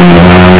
Amen.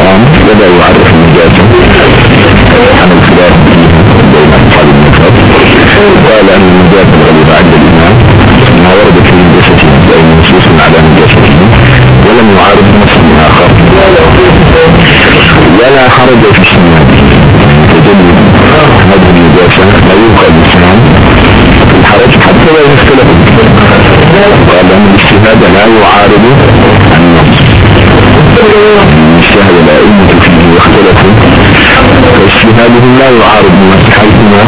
الآن بدأ يعرف النجاسة عن الخلاف بين أصحاب المذهب. قال أن النجاسة الغليظة عند الإمام. ما ورد في نجاسته أي نصوص على نجاسته ولم يعارض نص آخر. ولا حرج في شماله تجنب هذه النجاسة لا يوقع الإسلام. الحرج حتى لا يختلف. قال أن الاجتهاد لا يعارض النص. اجتهد الأئمة فيه واختلفوا. فاجتهادهم لا يعارض حيثما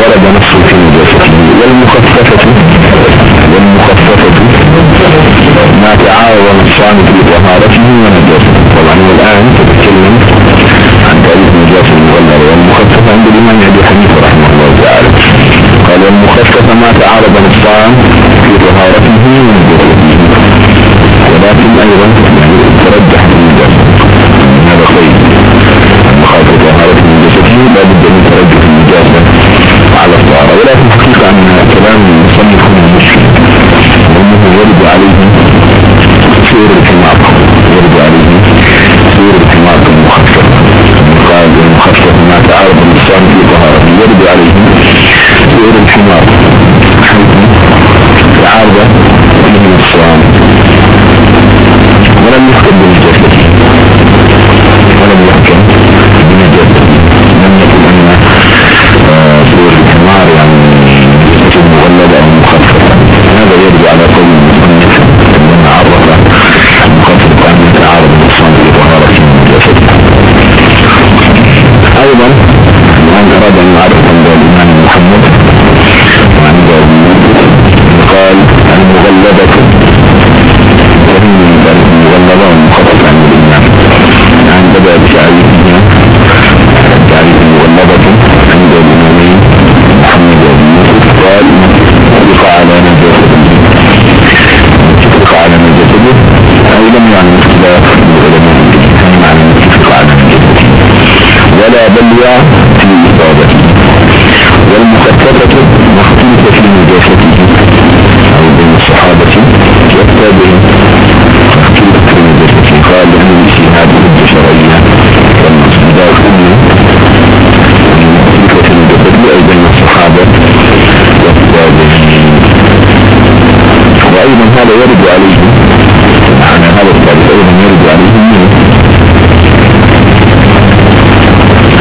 ورد نص في نجاسته والمخففة والمخففة ما تعارض نصان في طهارته ونجاسته طبعا الآن تتكلم عن تاريخ نجاسة المغلظة والمخففة عند الإمام أبي حنيفة رحمه الله تعالى. قال والمخففة ما تعارض نصان في طهارته ونجاسته ولكن أيضا يعني ترجح النجاسة العقلين مخاطرة الحقيقة أن كلام المصنف المشكل وأنه يرد يرد عليه سير الحماق المخفف قال المخفف ما تعارض الإنسان في طهارة يرد عليه سير الحماق تعارض من الصيام ولم يفقد المولد أو المخفف هذا يرجع على قول يرد عليهم معنى هذا الثالث أيضا يرد عليهم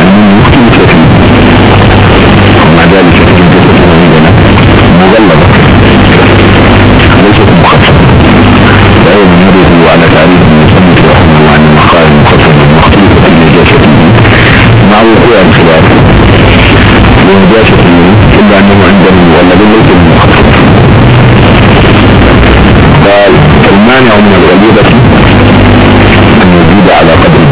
أنهم يختلف لكم ومع ذلك تجد تتمنى مغلظة. ليست مخففة فأيضا يرد على تعريف المسلمة رحمه الله عن المخائل المخففة المختلفة في نجاشة مع وقوع الخلاف. ونجاشة إلا أنه عندهم والذين ليسوا قال المانع من الغيبة أن يزيد على قدر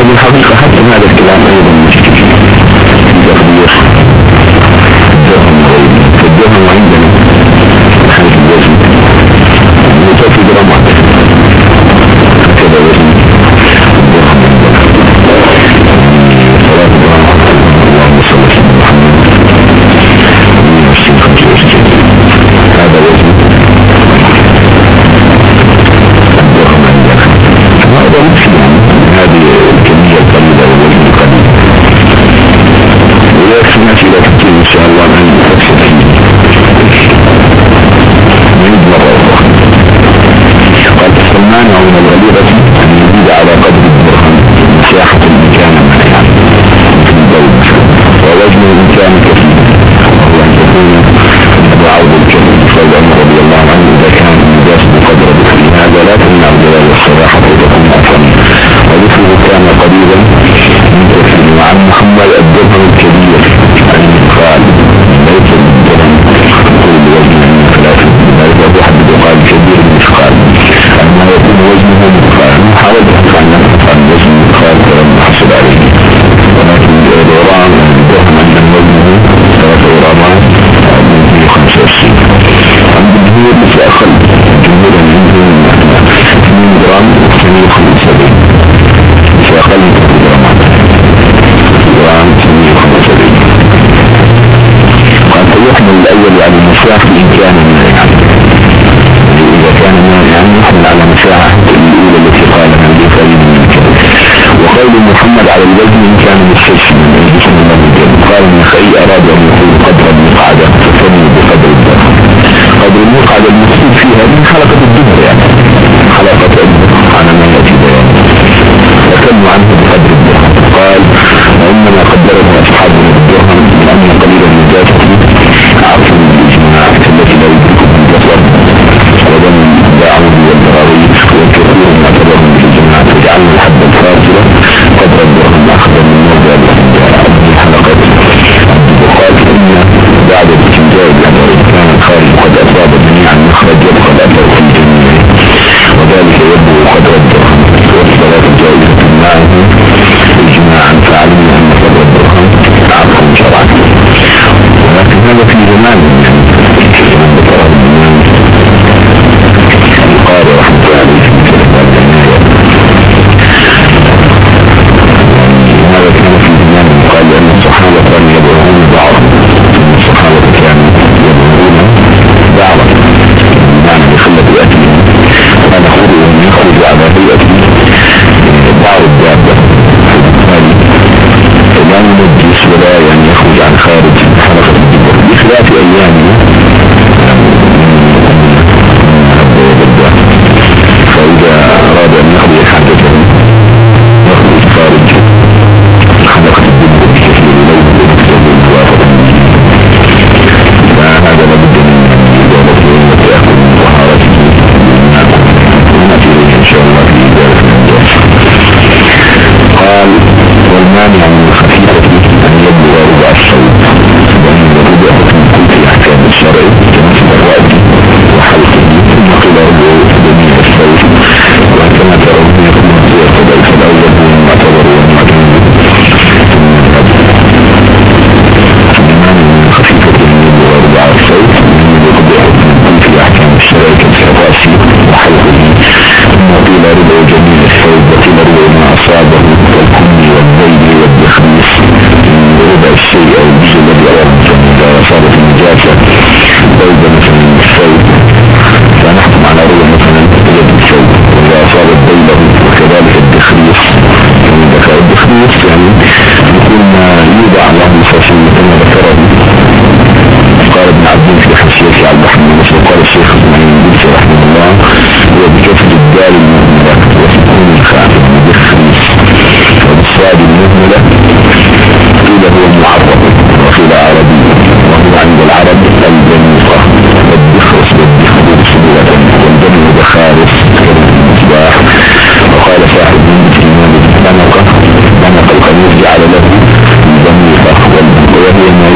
ومن حقيقة حتى هذا الكلام أيضا Arabian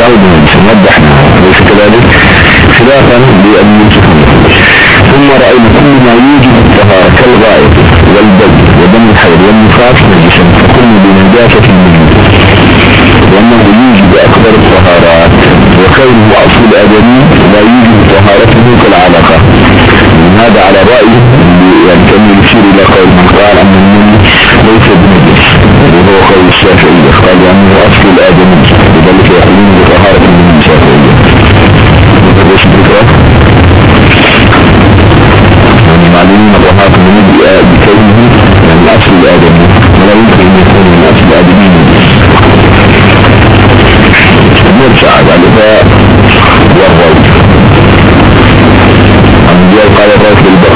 يعود منه وضحنا ليس كذلك؟ خلافا للمنتفع ثم رأينا كل ما يوجد الطهارة كالغائط والبدء ودم الحيض والنفاس نجسا فكل بنجاسة النجس وأنه يوجد أكبر الطهارات وخيره أصول أدمي لا يوجد طهارته كالعلاقة هذا على رأي يعني كان يشير إلى قول من قال أن النمي ليس بنجس وهو قول الشافعي. قال لأنه أصل الآدمي. لذلك يقولون بطهارة من الشافعية. ليش بكرة؟ يعني معلومين الطهارة من بكونه يعني الآدمي. ولا يمكن أن يكون من أصل الآدمي. نرجع على الباء والروي عن قال الروي في البقرة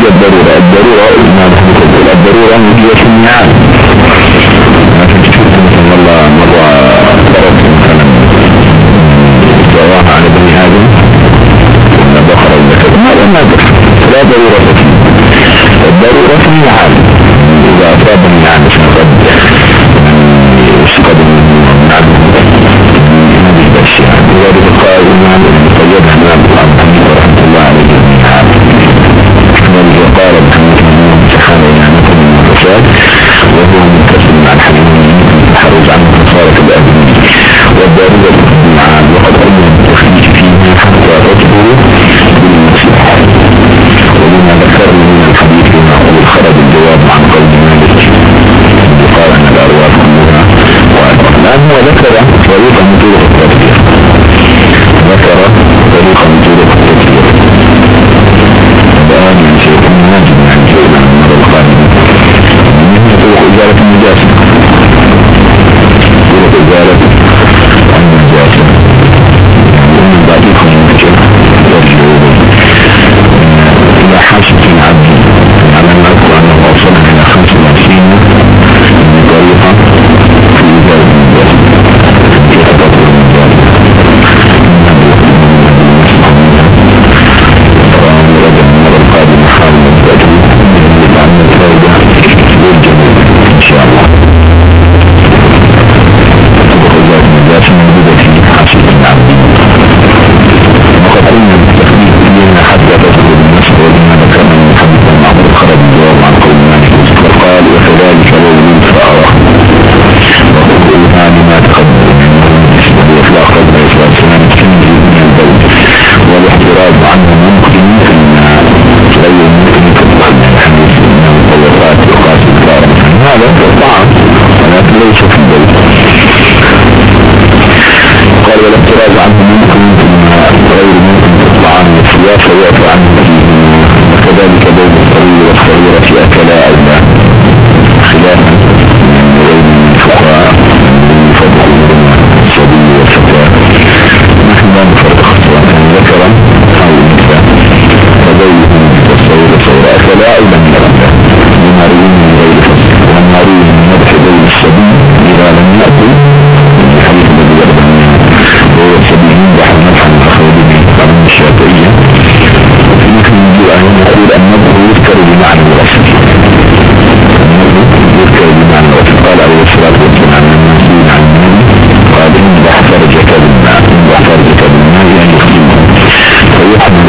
هي الضرورة. الضرورة ما نحن تقول الضرورة هي في النعم ما مثلا الله مرة فرض مثلا. وراح على بني آدم. أن بخر الذكر. لا ضرورة. ne kadar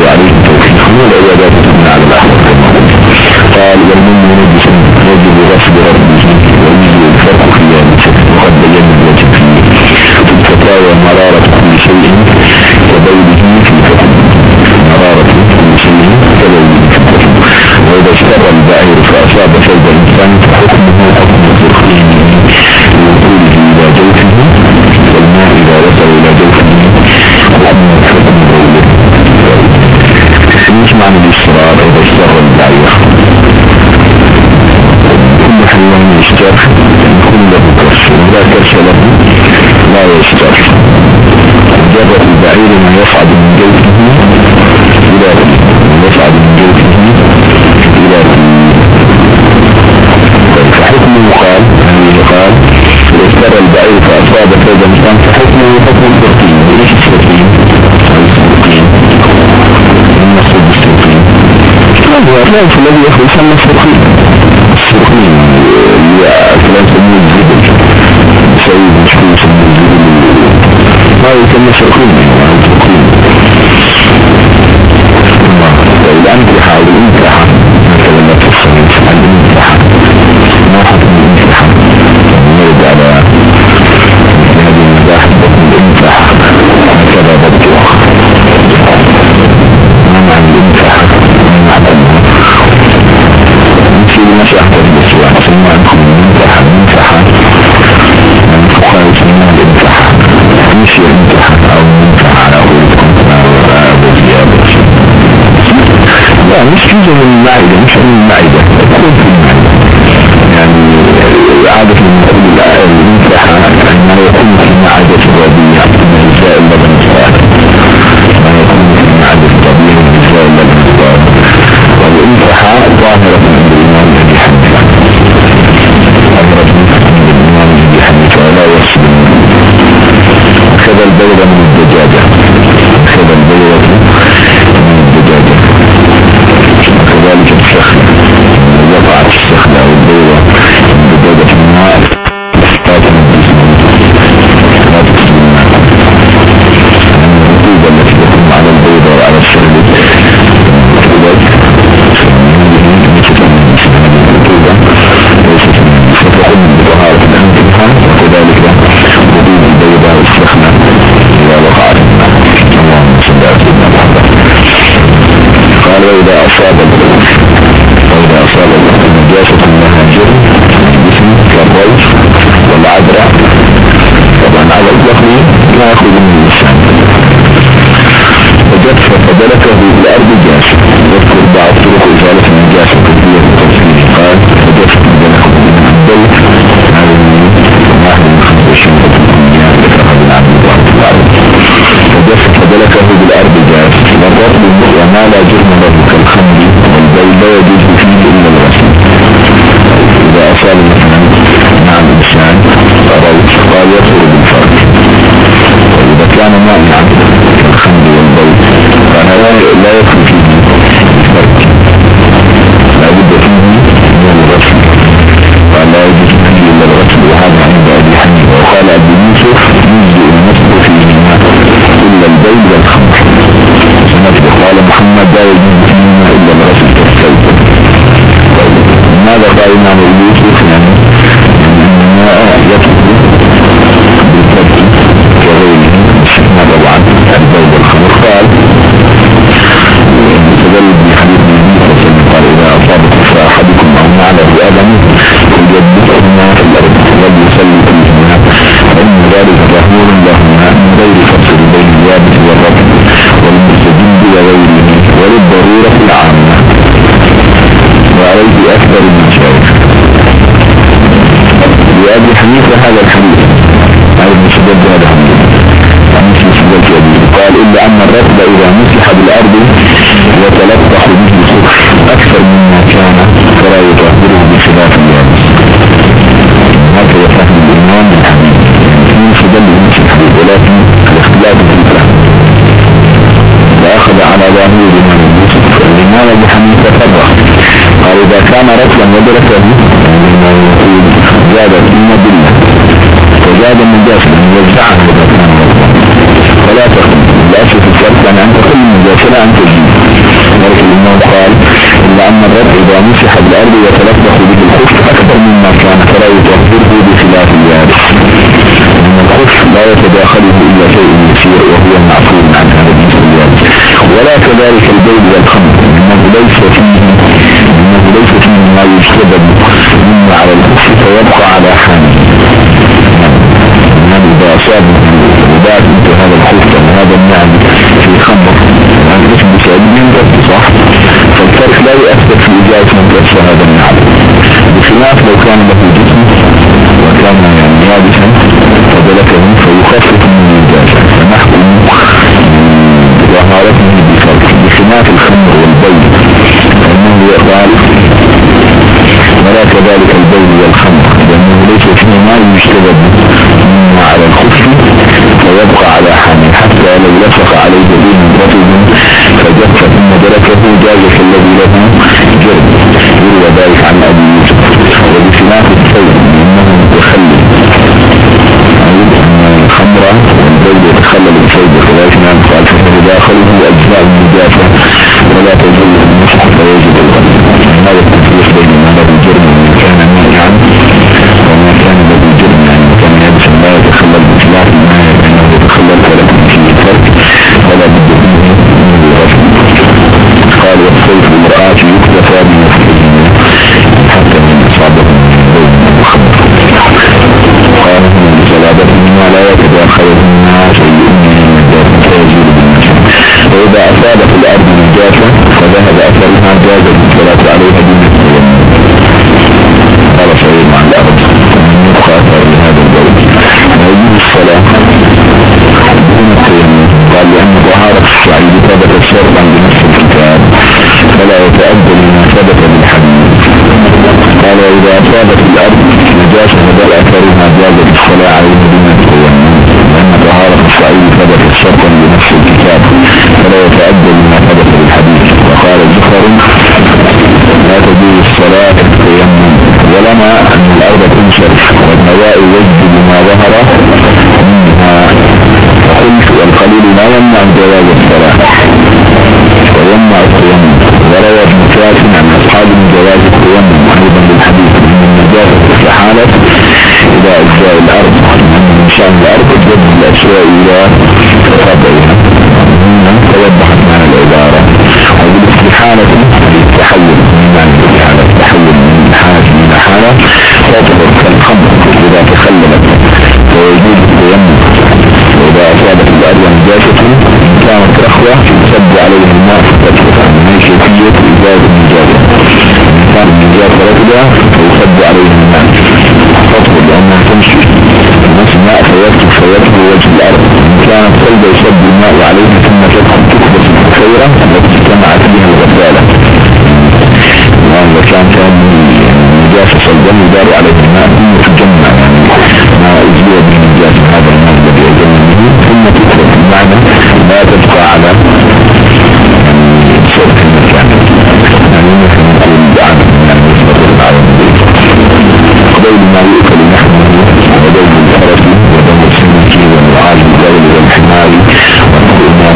aleyhi ve sellem لا كرش له لا يشتر جبر البعير ما يصعد من جوفه إلى يصعد من جوفه إلى فحكمه قال قال اشترى البعير فأصاب فوز مكان فحكمه حكم التركين ليش التركين؟ الذي يخرج سمى السرخين السرخين هي ثلاث ما يسمى السرخين الأمتحة والإمتحة مثلا لا تصنع الإمتحة واحد من الإمتحة نرد على هذه المزاح بطن الإمتحة هكذا ضبطها ما معنى الإمتحة ما معنى نمشي لمشاهدة الإسلام ثم ندخل لا مش جزء من المعدة مش من المعدة تكون في المعدة يعني عادة من المساحة أنه وجد فقدلته بالأرض جاسم. يذكر بعض طرق إزالة النجاسة كثيرة التفصيل قال وجد فقدله من هذا واحد من خمس وعشرين جاسم. وما لا جرم له كالخمر والبيت لا يجوز فيه إلا الغسل. إذا أصاب لأبي حنيفة هذا الحديث. هذا المسدد هذا الحديث. أبي. قال إلا أن الرطب إذا مسح بالأرض وتلطخ به الخف أكثر مما كان فلا يطهره بخلاف اليابس هكذا فهم الإمام الحديث. من سدد نفس الحديث ولكن رطلا ودركه زاد ثم بالله وزاد كان رطلا فلا تخل الأصل في الفرق أن أنت كل لا أن تجيب ولكن الإمام قال إلا أن الرب إذا مسح بالأرض يتلطخ به الخف أكثر مما كان فلا يطهره بخلاف اليابس إن الخف لا يتداخله إلا شيء يسير وهو المعفو عن هذا الجنس اليابس ولا كذلك البيض والخمر إنه ليس فيه إنه ليس فيه ما يشتبه مما على الخف فيبقى على حاله يعني إذا أصاب وبعد انت هذا الخف وهذا النعم في خمر يعني بسعيد من رب صح؟ فالفرق لا يؤثر في إجابة من كسر هذا النعم. بخلاف لو كان له جسم وكان يعني يابسا فدلكه فيخفف من الإجابة فنحكم ظهارته بخلاف الخمر والبيض. النهي قال ولا كذلك البول والخمر. لأنه ليس فيه ما يجتذب مما على الخف ويبقى على حامل. حتى لو لفق عليه دين رطب فجف ثم دركه جازف الذي له جرم يروى ذلك عن أبي يوسف. وبخلاف الثوب لأنه متخلف. الخمر والبول تنشرف والنواء يجد بما ظهر منها. قلت والقليل لا يمنع جواز الصلاة. ويمنع التيمم وروى ابن كاس عن أصحاب جواز التيمم أيضا بالحديث من النجاسة حالة إذا أجزاء الأرض. من شأن الأرض جد الأشياء إلى طبعها توضحت معنى العبارة. وبالاستحالة التحول. من معنى التحول من حالة إلى حالة. كالخمر إذا تخللت ويجوز التيمم. وإذا أصابت الأرض نجاسة إن كانت رخوة يصب عليه الماء فتتفع من كيفية إزالة النجاسة إن كان النجاسة ركبة فيصب عليه الماء. تطلب لأنها تمشي. نفس الماء فيكتب فيكتب وجه الأرض. إن كانت صلبة يصب الماء عليه ثم تدخل تكبس الخيرة التي اجتمعت بها الغسالة وإذا كان كان نجاسة صلبة يدار عليه الماء ثم تجمع يعني ما أزيل بالنجاسة هذا الماء الذي يجمع به ثم تترك المعنى لا تبقى على صوت المكان. يعني قبيل ما يؤكل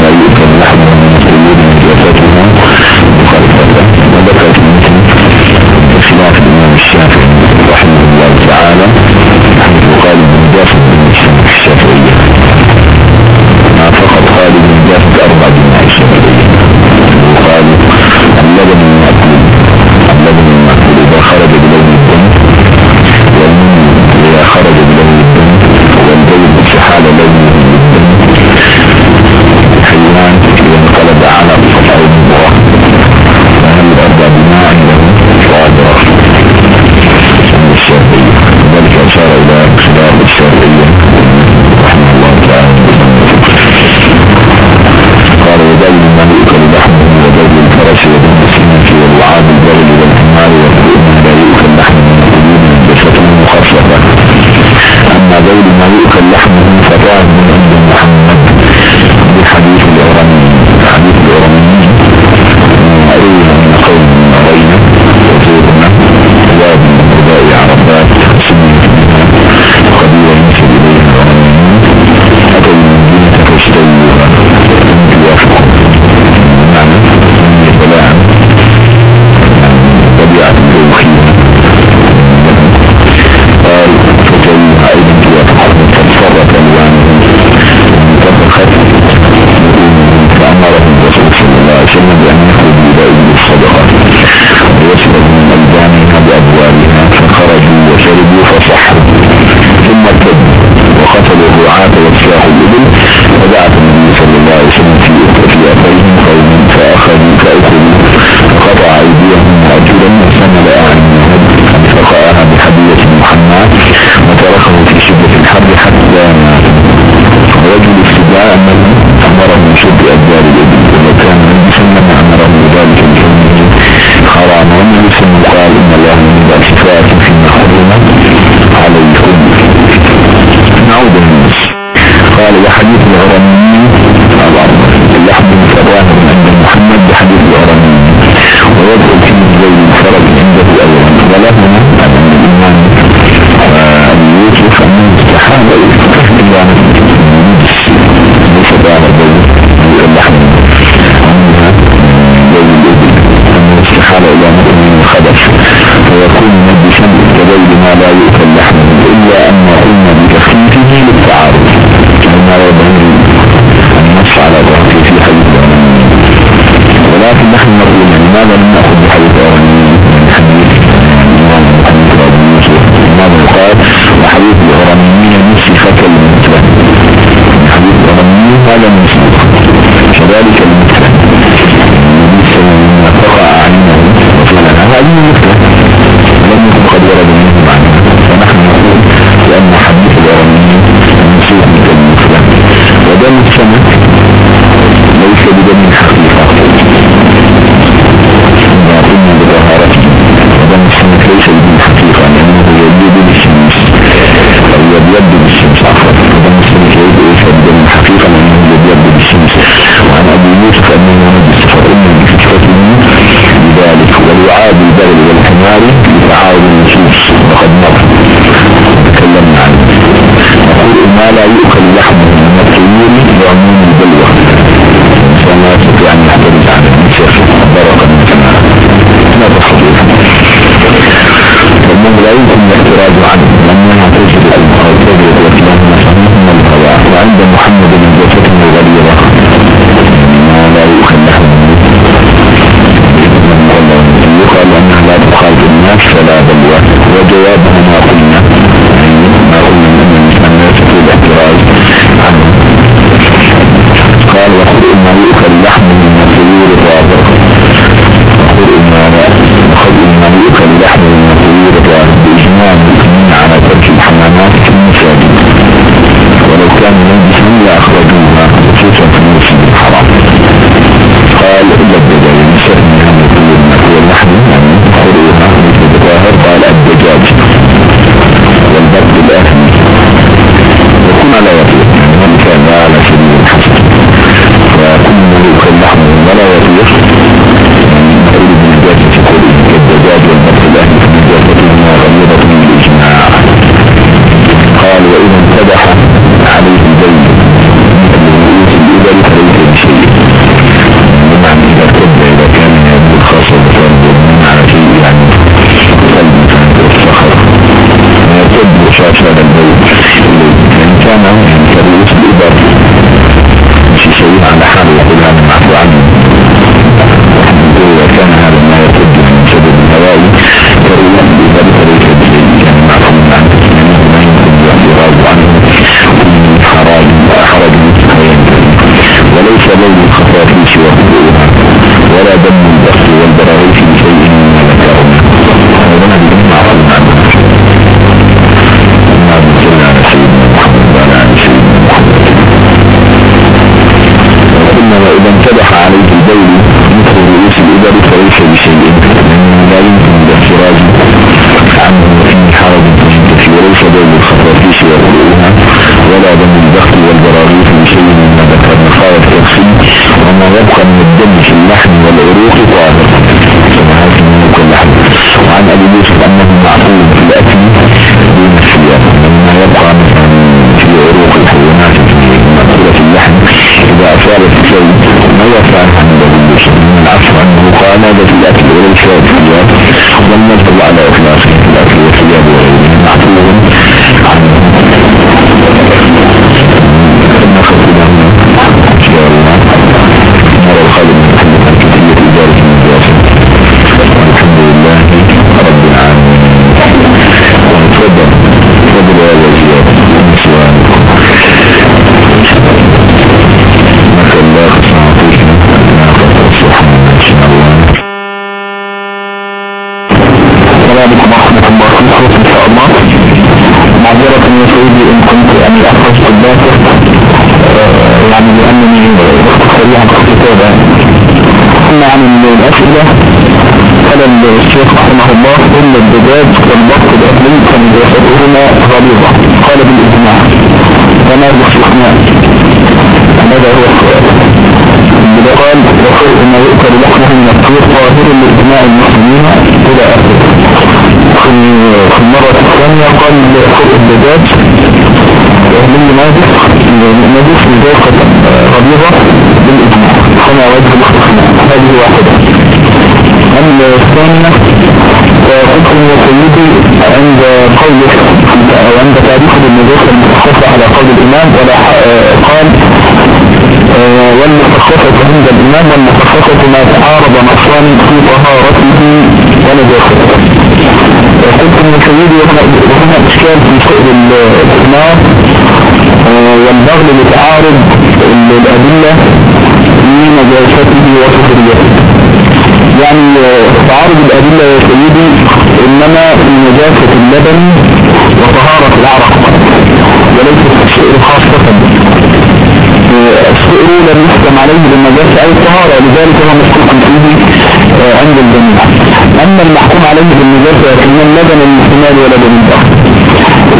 لا يؤكل من مخالفة الله with ما يفعل عن ابي يوسف من العفو انه قال هذا في الاكل وليس في الثياب والنظر على اخلاصه في الاكل والثياب وغيره قال الشيخ رحمه الله إن الدجاج والبط الأهلي فنجاستهما غليظة. قال بالإجماع. وما الاستثناء هذا هو قال وفرق ما يؤكل لحمه من الطير طاهر لإجماع المسلمين إلى آخره. في المرة الثانية قال فرق الدجاج. الأهلي ناجس. نجس نجاسة غليظة بالإجماع. فما وجه الاستثناء هذه واحدة. أما الثانية قلت يا سيدي عند قوله أو عند تعريف بالنجاسة على قول الإمام ولا قال والمخصصة عند الإمام والمخصصة ما تعارض نصان في طهارته ونجاسته قلت يا سيدي وهنا إشكال في سؤال الإمام والبغل لتعارض الأدلة في نجاسته وطهريته يعني تعارض الأدلة يا سيدي إنما في نجاسة اللبن وطهارة العرق وليس في الشعر خاصة. الشعر لم يحكم عليه بالنجاسة أو الطهارة لذلك هو مشكوك فيه عند الجميع. أما المحكوم عليه بالنجاسة يكون اللبن الاحتمال ولبن البحر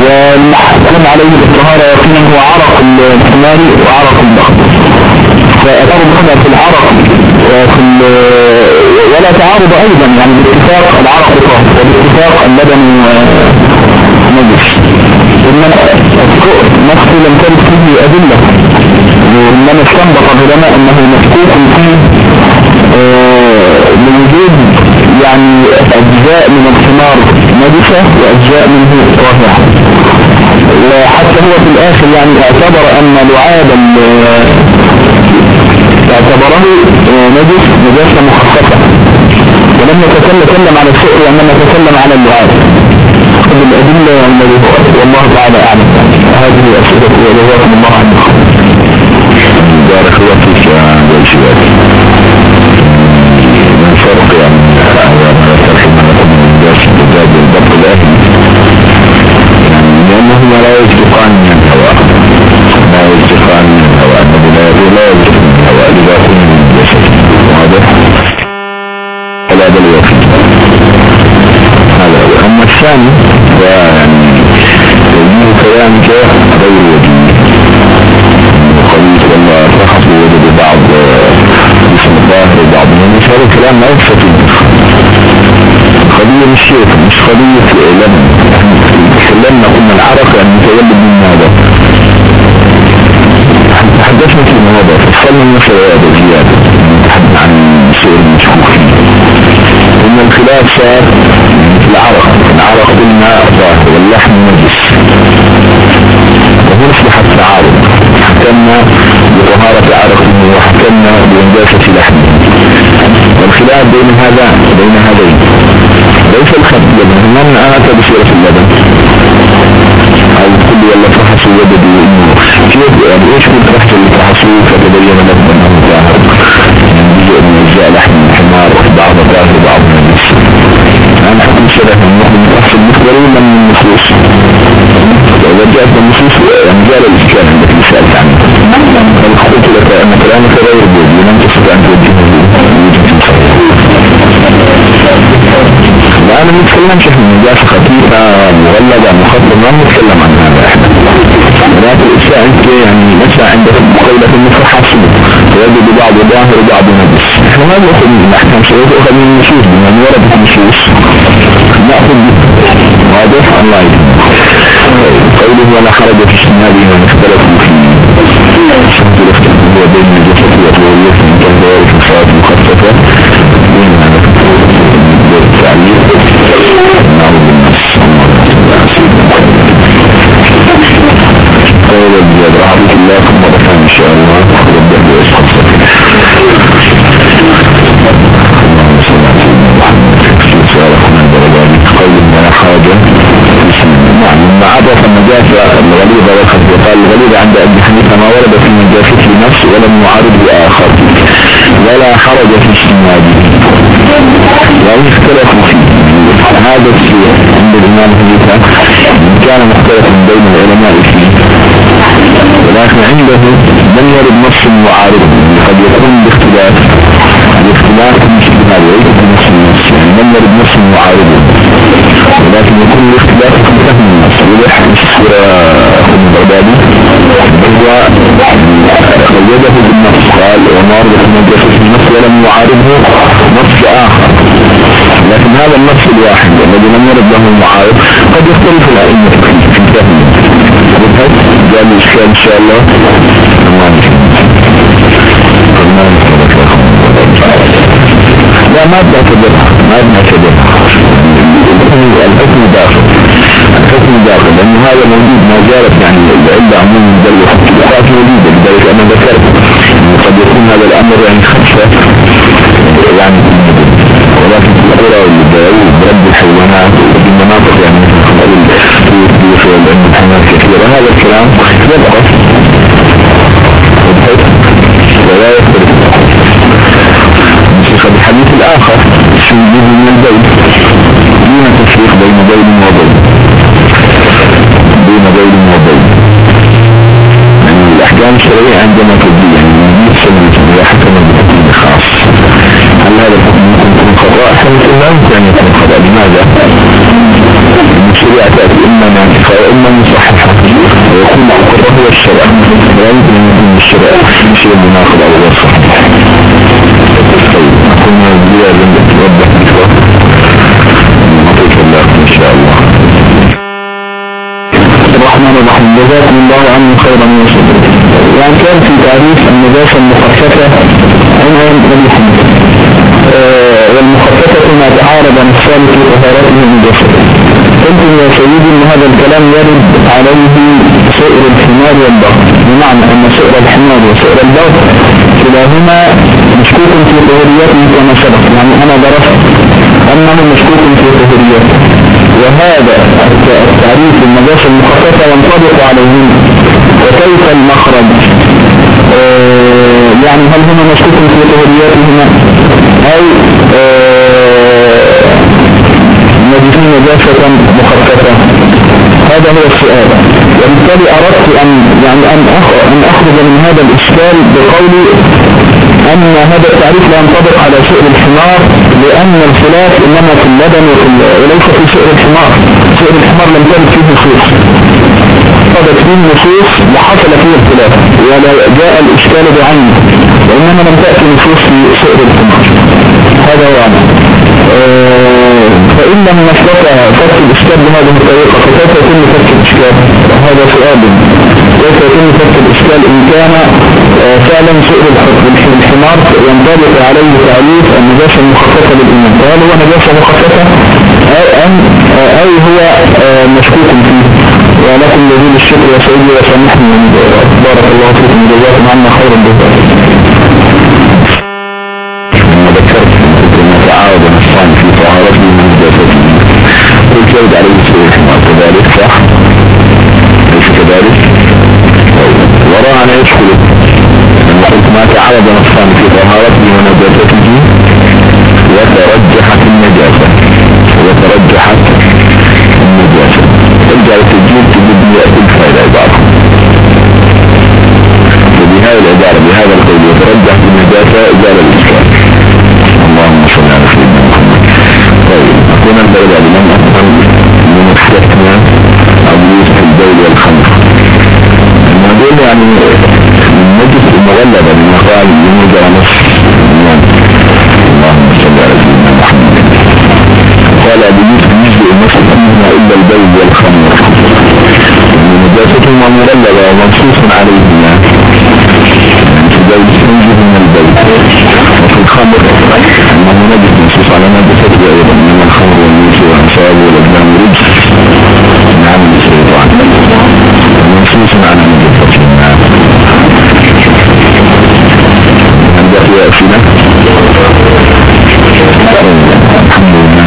والمحكوم عليه بالطهارة يكون هو عرق الحمار وعرق فأتعرض هنا في العرق وفي ولا تعارض أيضا يعني باتفاق العرق طاهر وباتفاق اللبن نجس إنما السؤر نفسه لم ترد فيه أدلة. وإنما استنبط العلماء أنه مشكوك فيه لوجود يعني أجزاء من الثمار نجسة وأجزاء منه طاهرة. وحتى هو في الآخر يعني اعتبر أن لعاب اعتبره نجس نجاسة مخصصة. ولم يتكلم على السؤر وإنما تكلم على اللعاب بالأدلة والله تعالى أعلم. هذه أسئلة وجزاكم الله عنه بارك الله فيك يا جيشوات من ولا بل يوفي هذا أما الثاني يعني وجيه كلامك غير وجيه قلت والله فحص وجد بعض اسم الظاهر وبعض. الناس هذا الكلام لا يستطيع قضية مش شيخ مش قضية لبن. تكلمنا قلنا العرق يعني متولد من هذا. تحدثنا في الموضوع. فصلنا المسألة هذا زيادة. نتحدث عن السؤال المشكوك فيه ان الخلاف صار في العرق العرق قلنا ظاهر واللحم نجس وهو اصبح التعارض حكمنا بطهارة عرقه وحكمنا بنجاسة لحمه والخلاف بين هذا بين هذين. ليس الخط لبن. من اتى بصورة اللبن؟ أو كل ولا فحصوا وجدوا انه كيف يعني إيش كنت فحصوا اللي فحصوا فتبين لكم أنه ظاهر. من جزء من اجزاء لحم الحمار شبه المؤمن نفس المقدر من النصوص. وإذا النصوص يعني جاء الإشكال عندك اللي سألت عنه قلت لك أن كلامك غير بوجي لم تستطع أن توجهه. لا أنا آه، ما بتكلمش عن النجاسة خفيفة مغلظة مخطط ما بنتكلم عن هذا. يعني إحنا ولكن الإشياء أنت يعني مثلا عندك مقولة في المصر حاصلة ويجد بعض ظاهر وبعض نجس ما نأخذ من الأحكام شيء نأخذ من النصوص بما وردت النصوص. نأخذ واضح الله قوله ولا حرج في اجتنابه من اختلفوا فيه. شمس الاختلاف هو بين الجسد والرؤية من كالدوار في الصلاة المخففة بين الله حاجة نعم لما عرف النجاسة الغليظة والخفية قال الغليظة عند أبي حنيفة ما ورد في النجاسة نفس ولم يعارض بآخر ولا حرج في اجتنابه وإن اختلفوا فيه هذا الشيء عند الإمام حنيفة كان مختلفا بين العلماء فيه. ولكن عنده لم يرد نص معارض قد يكون باختلاف. الاختلاف في وليس في نص النص يعني لم يرد نص معارض. ولكن يكون الاختلاف في فهم النص وضح الصورة أخذ البغدادي هو قيده بالنص. قال وما النجاسة في النص ولم يعارضه نص آخر. لكن هذا النص الواحد الذي لم يرد له معارض قد يختلف الأئمة في فهمه وضحت جاء الإشكال إن شاء الله. لا ما بنعتبرها ما بنعتبرها الحكم داخل. الحكم داخل. لأن هذا موجود ما زالت يعني العلة عموما بل وحكمات موجودة لذلك أنا ذكرت قد يكون هذا الأمر يعني خمسة يعني ولكن في القرى والدواوي برب الحيوانات وفي المناطق يعني مثل في الحيوانات كثيرة. هذا الكلام يبقى ولا يختلف نسخ بالحديث الآخر في من البيت؟ دون تفريق بين بين وبين بين بين وبين يعني الأحكام الشرعية عندما تبدي يعني من 100 سنة إذا حكم بحكم خاص. هل هذا الحكم ممكن يكون خطأ؟ حيث لا يمكن أن يكون خطأ لماذا؟ الشريعة تأتي إما ناسخة وإما مصححة ويكون القرآن هو الشرع. لا يمكن أن يكون الشرع شيء مناقض أو غير صحيح. طيب كنا بليا لن ربك نعطيك الرحيم جزاكم الله عنه خيرا وشكرا يعني كان في تعريف النجاسة المخففة عنوان نبي حمد والمخففة ما تعارض نفسان في طهارته جسد قلت يا سيدي إن هذا الكلام يرد عليه سؤر الحمار والبغل بمعنى أن سؤر الحمار وسؤر البغل كلاهما مشكوك في طهوريته كما سبق. يعني أنا درست أنه مشكوك في طهوريته وهذا التعريف النجاسة المخففة ينطبق عليهما وكيف المخرج؟ آه يعني هل هما مشكوك في طهورياتهما أو نجسين نجاسة مخففة هذا هو السؤال. وبالتالي أردت أن يعني أن أخرج من هذا الإشكال بقولي أن هذا التعريف لا ينطبق على سؤر الحمار لأن الخلاف إنما في اللبن وليس في سؤر الحمار. سؤر الحمار لم ترد فيه نصوص. ثبت فيه نصوص وحصل فيه الخلاف ولا جاء الإشكال بعينه وإنما لم تأتي نصوص في سؤر الحمار. هذا هو أمر فإن لم نستطع فك الإشكال بهذه الطريقة فكيف يتم فك الإشكال؟ هذا سؤال. كيف يتم فك الإشكال؟ إن كان أه فعلا سؤر الحمار ينطبق عليه تعريف النجاسة المخففة للإيمان. فهل هو نجاسة مخففة؟ أم أي هو أه مشكوك فيه؟ ولكم جزيل الشكر يا سيدي وسامحني. بارك الله فيكم. جزاكم عنا خيرا. جزاكم طهارته من نجاسته قلت يرد عليه سؤال كذلك صح؟ ليس كذلك؟ وراء أنا يدخل لما قلت ما تعاود نصان في طهارته من نجاسته وترجحت النجاسة. وترجحت النجاسة. ارجع للتسجيل تجد يأتي الفائدة عبارة وبهذه العبارة بهذا القول عندنا الدولة الإمام أصلا من حدثنا أبو يوسف الدولة الخمس الموضوع يعني النجس المغلبة من مقال من جرمس اللهم صل على سيدنا محمد. قال أبو يوسف يجزئ النفس فيهما إلا البول والخمر. نجاستهما مغلبة ومنصوص عليهما. في البول تنجز من البول وفي الخمر. أنه نجس على ما بفتر أيضا. من الخمر والميسر والانساب والاجلام نعم، رجس من عمل الشيطان منصوص على مجدد النعم من دخل أفنى الحمد لله.